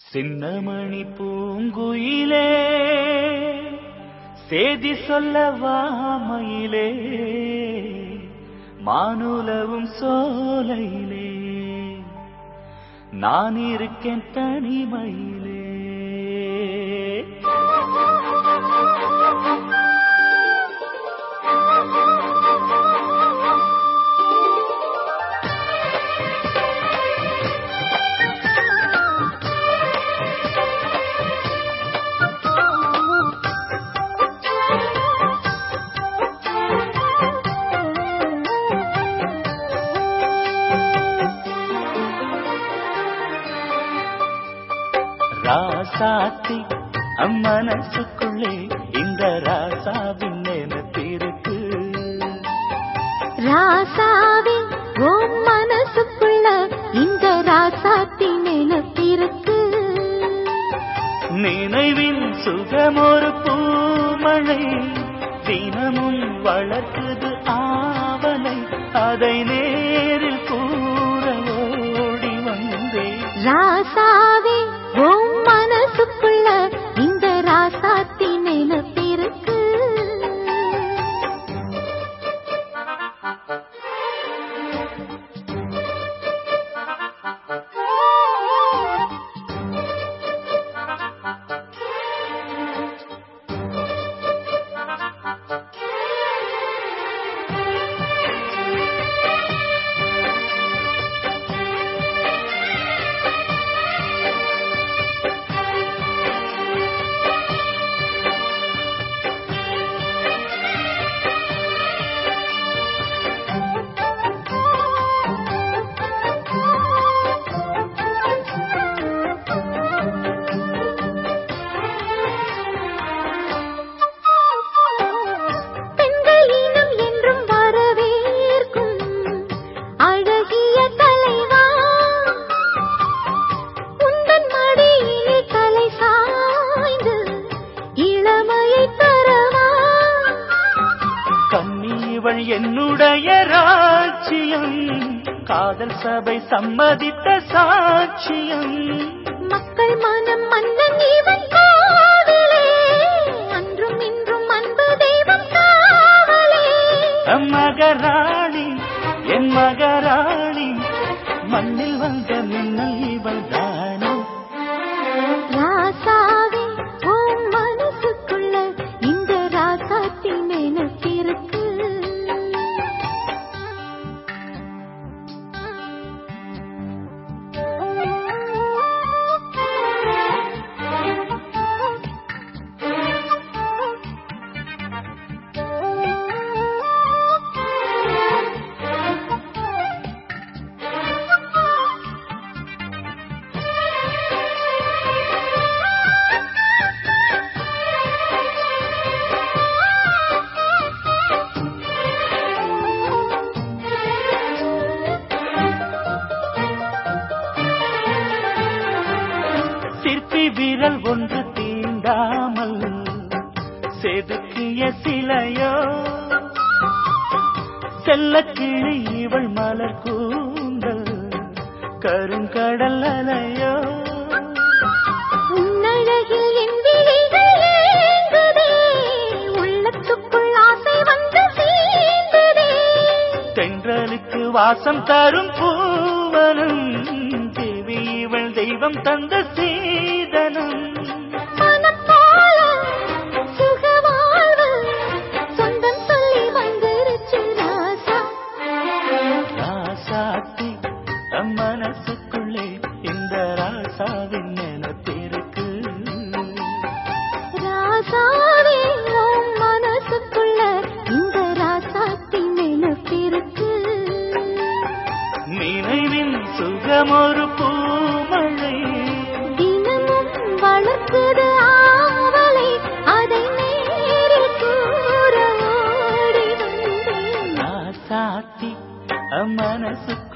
சின்னமணி பூங்குயிலே சேதி சொல்ல வாமையிலே மானுலவும் சோலையிலே. நான் இருக்கேன் தனிமையிலே ராசாத்தி அம்மனசுக்குள்ளே இந்த ராசாவின் நினைப்பிருக்கு ராசாவே உன் மனசுக்குள்ள இந்த ராசாத்தி நினைப்பிருக்கு நினைவின் சுகமொரு பூமழை தினமும் வளர்க்குது ஆவலை அதை நேரில் கூற ஓடி வந்தேன். ராசாவே உன் Música என்னுடைய ராஜ்யம். காதல் சபை சம்மதித்த சாட்சியம். மக்கள் மனம் மன்னன் இவன் அன்றும் இன்றும் அன்பு தெய்வம் மகராணி என் மகராணி மண்ணில் வந்த மின்னல் இவள் விரல் ஒன்று தீண்டாமல் செதுக்கிய சிலையோ? செல்லக்கிளி இவள் மலர் கூந்தல் கருங்கடல் அலையோ? தென்றலுக்கு வாசம் தரும் பூவனம் தெய்வம் தந்த சீதனம். மனசுக்குள்ளே இந்த ராசாவின் நினைப்பிருக்கு. ராசாவே மனசுக்குள்ள இந்த நினைவின் சுகமொரு सकते